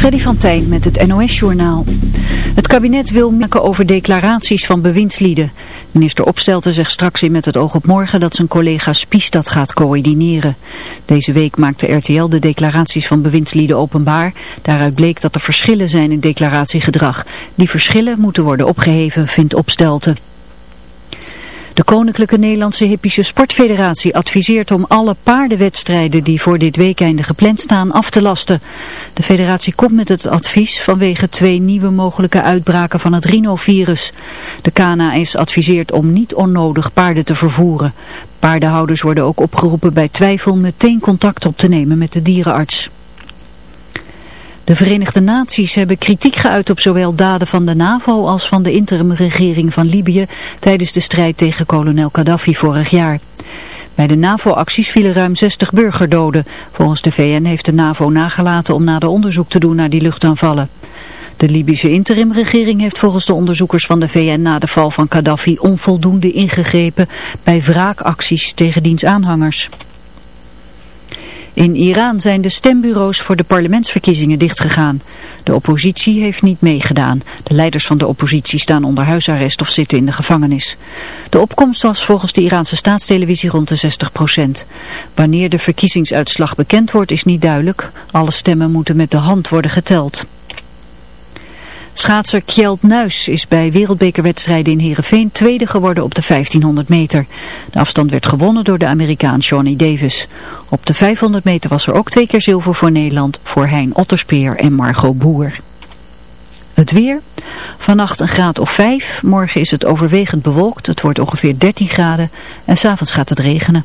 Freddy van Tijn met het NOS-journaal. Het kabinet wil maken over declaraties van bewindslieden. Minister Opstelten zegt straks in Met het oog op morgen dat zijn collega Spies dat gaat coördineren. Deze week maakte RTL de declaraties van bewindslieden openbaar. Daaruit bleek dat er verschillen zijn in declaratiegedrag. Die verschillen moeten worden opgeheven, vindt Opstelten. De Koninklijke Nederlandse Hippische Sportfederatie adviseert om alle paardenwedstrijden die voor dit weekende gepland staan af te lasten. De federatie komt met het advies vanwege twee nieuwe mogelijke uitbraken van het rhinovirus. De KNAS adviseert om niet onnodig paarden te vervoeren. Paardenhouders worden ook opgeroepen bij twijfel meteen contact op te nemen met de dierenarts. De Verenigde Naties hebben kritiek geuit op zowel daden van de NAVO als van de interimregering van Libië tijdens de strijd tegen kolonel Gaddafi vorig jaar. Bij de NAVO-acties vielen ruim 60 burgerdoden. Volgens de VN heeft de NAVO nagelaten om nader onderzoek te doen naar die luchtaanvallen. De Libische interimregering heeft volgens de onderzoekers van de VN na de val van Gaddafi onvoldoende ingegrepen bij wraakacties tegen diens aanhangers. In Iran zijn de stembureaus voor de parlementsverkiezingen dichtgegaan. De oppositie heeft niet meegedaan. De leiders van de oppositie staan onder huisarrest of zitten in de gevangenis. De opkomst was volgens de Iraanse staatstelevisie rond de 60 procent. Wanneer de verkiezingsuitslag bekend wordt is niet duidelijk. Alle stemmen moeten met de hand worden geteld. Schaatser Kjeld Nuis is bij wereldbekerwedstrijden in Heerenveen tweede geworden op de 1500 meter. De afstand werd gewonnen door de Amerikaan Johnny Davis. Op de 500 meter was er ook twee keer zilver voor Nederland, voor Hein Otterspeer en Margot Boer. Het weer. Vannacht een graad of 5. Morgen is het overwegend bewolkt. Het wordt ongeveer 13 graden. En s'avonds gaat het regenen.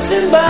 Passing by,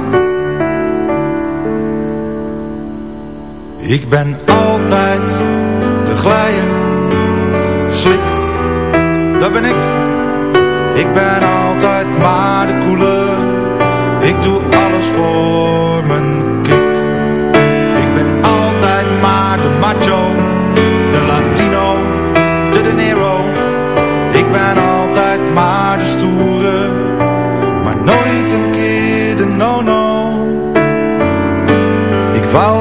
Ik ben altijd de glijer, slik, dat ben ik. Ik ben altijd maar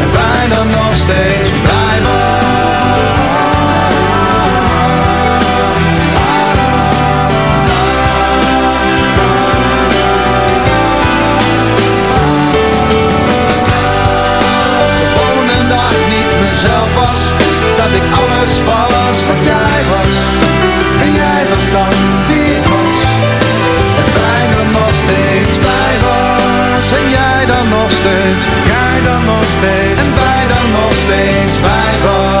En bijna nog steeds niet mezelf was. Dat ik alles was wat jij was. En jij was dan wie ik was. En bijna nog steeds bij was. En jij dan nog steeds steeds, en wij dan nog steeds bij was.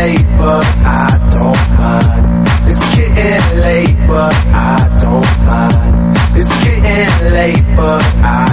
late, but I don't mind. It's getting late, but I don't mind. It's getting late, but I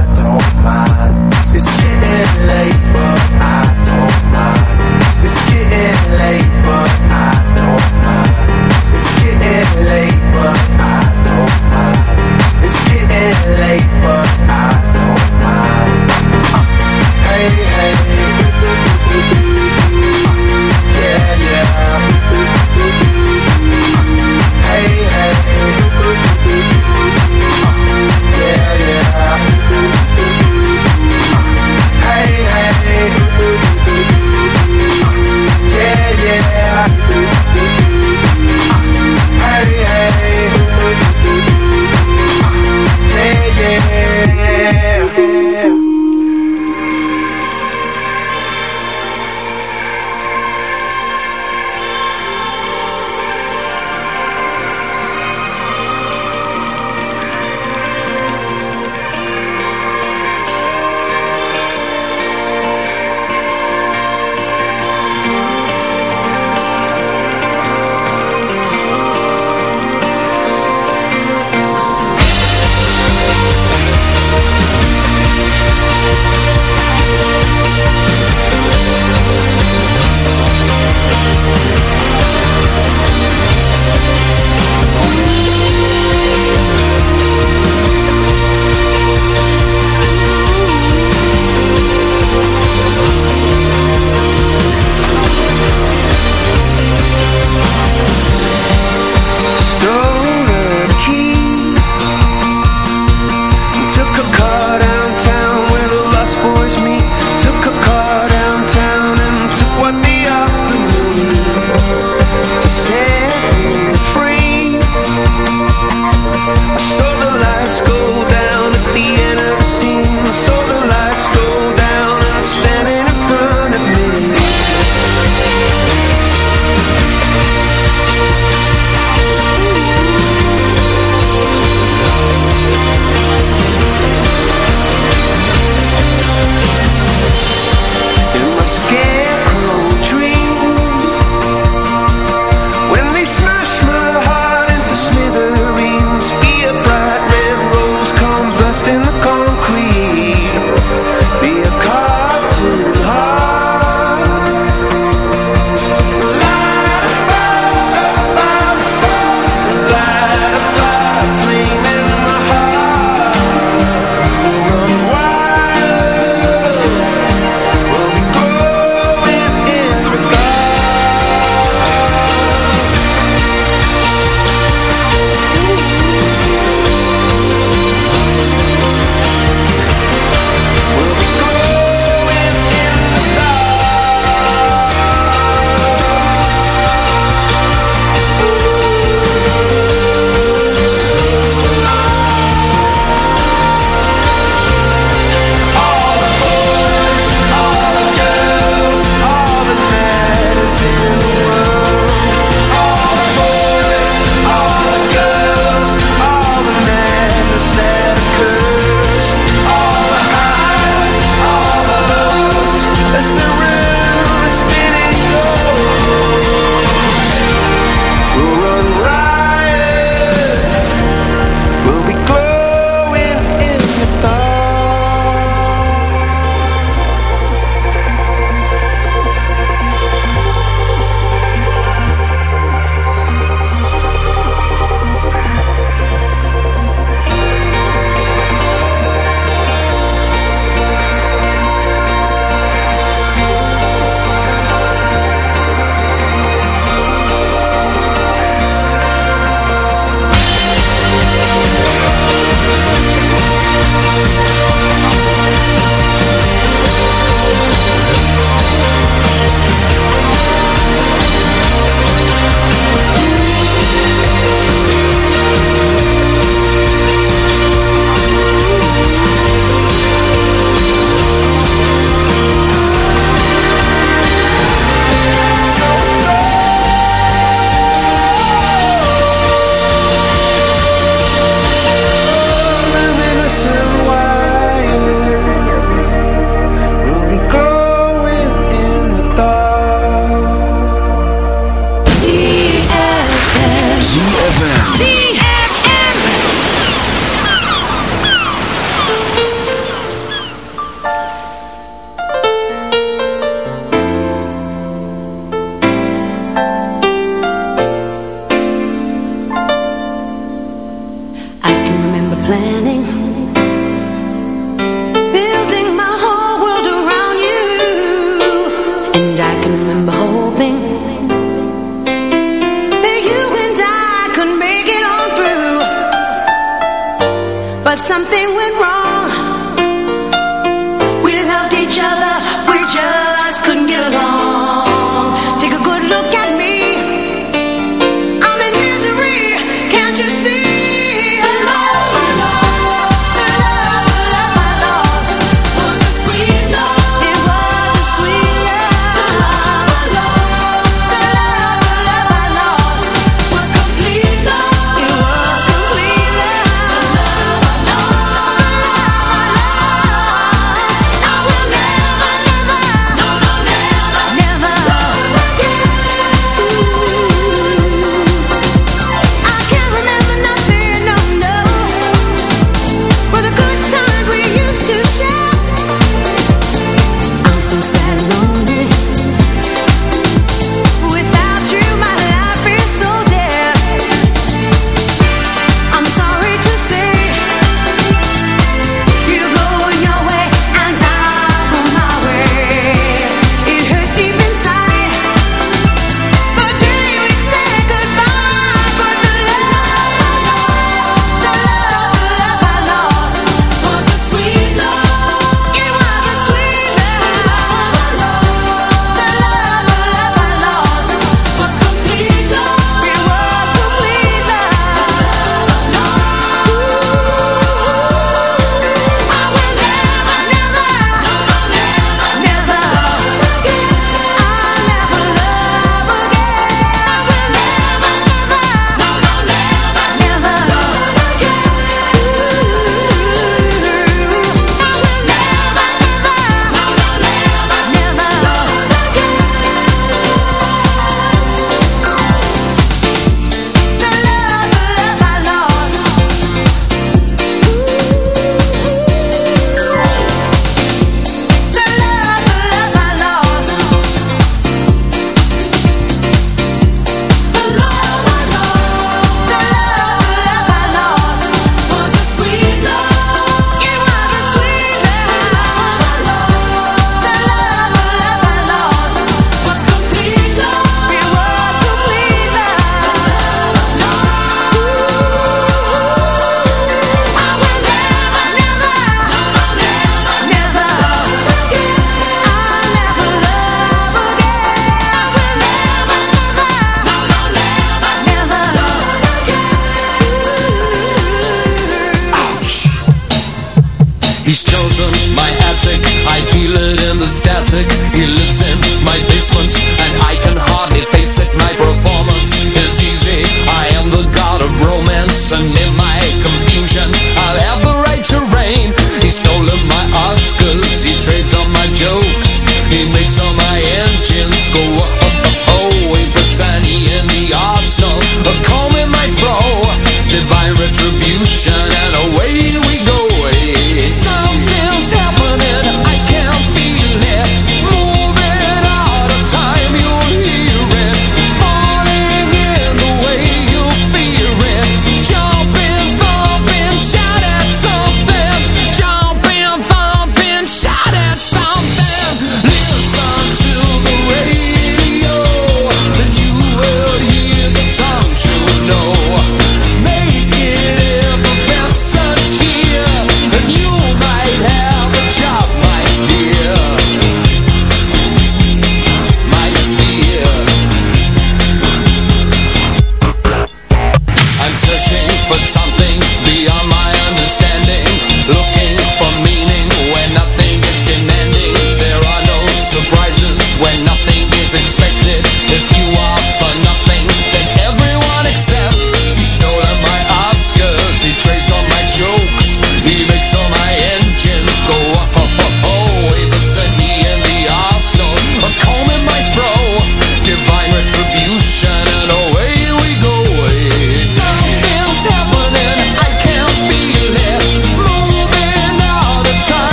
He's chosen my attic, I feel it in the static. He lives in my basement, and I can hardly face it. My performance is easy, I am the god of romance And